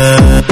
Uh,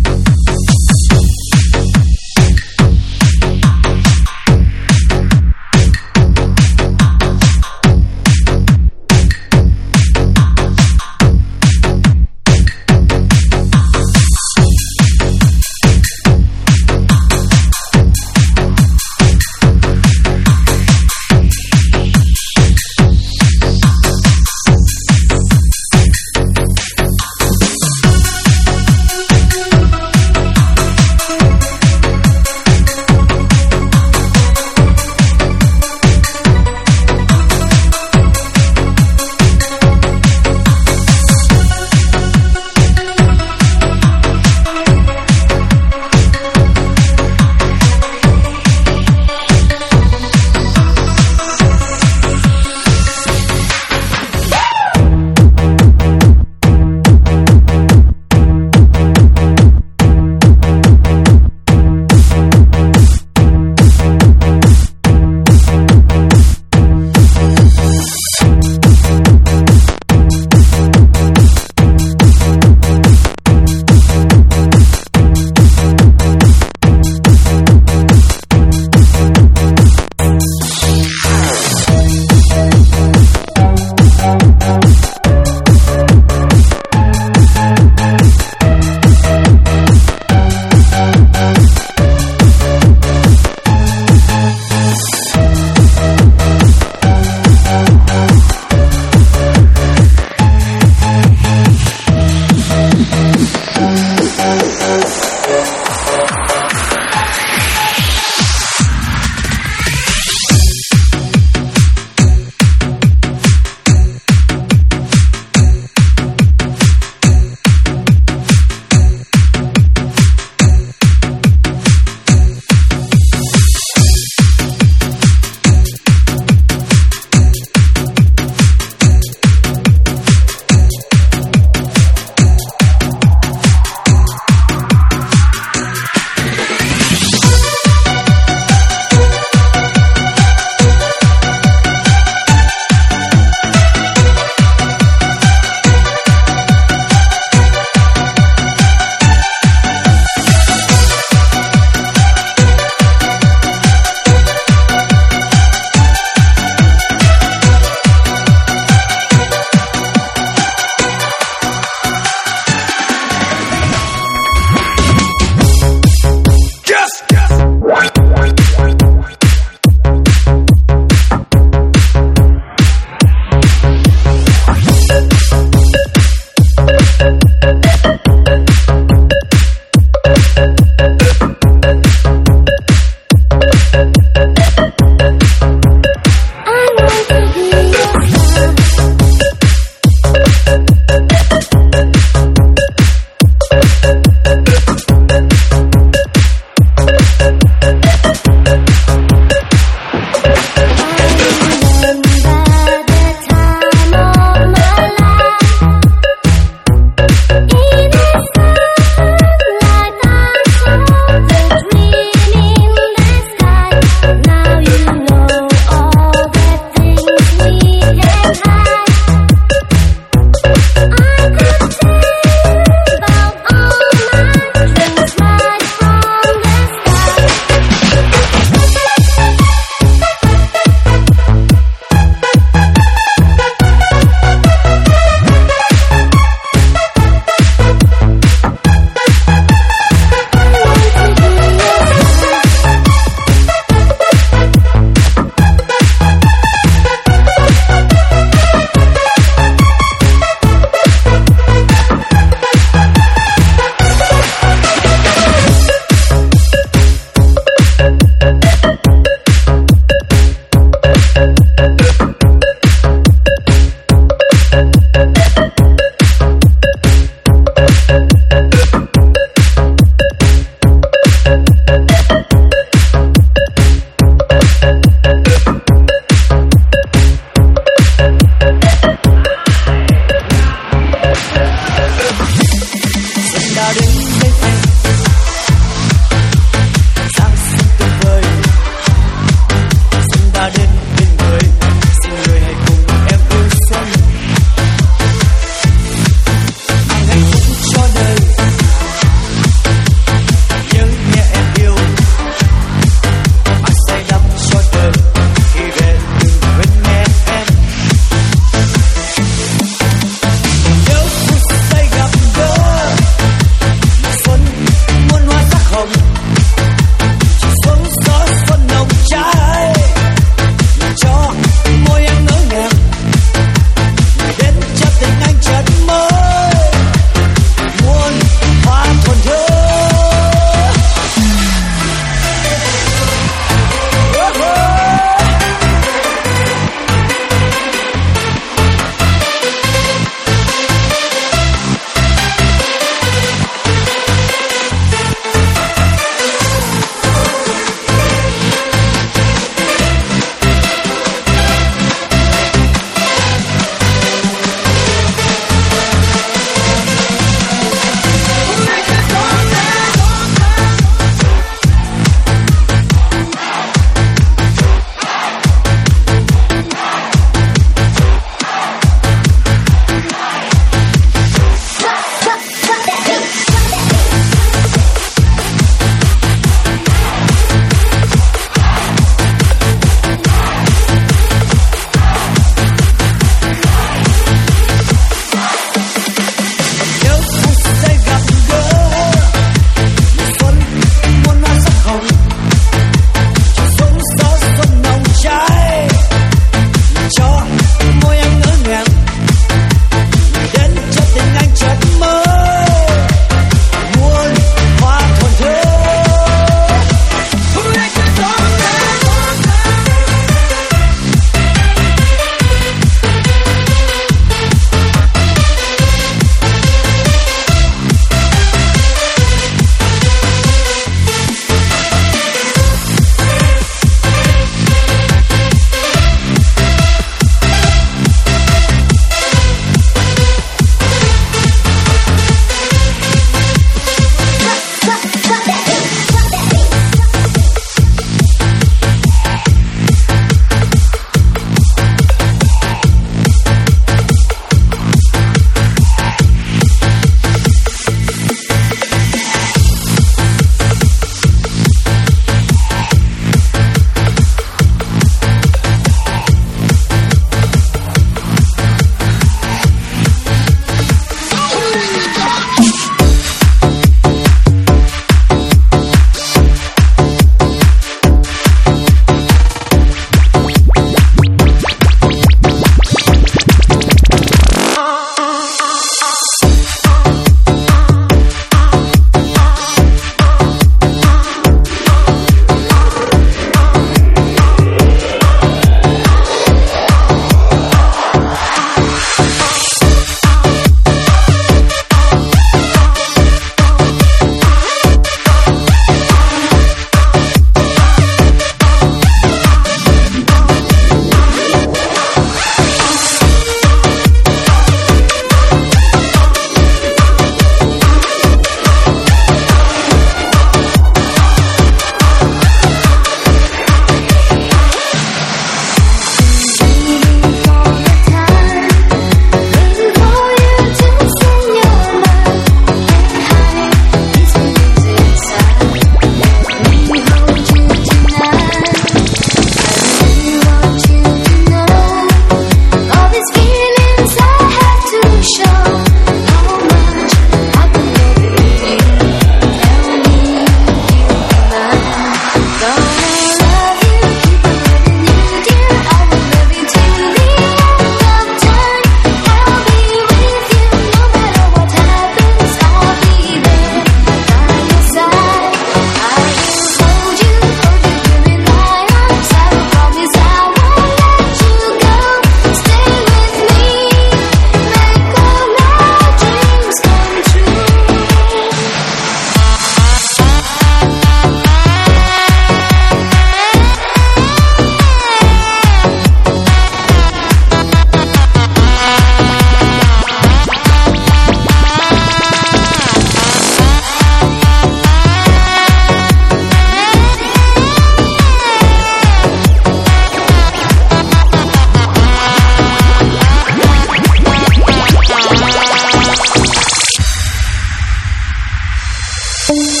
you.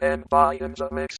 And Buy in the Mix.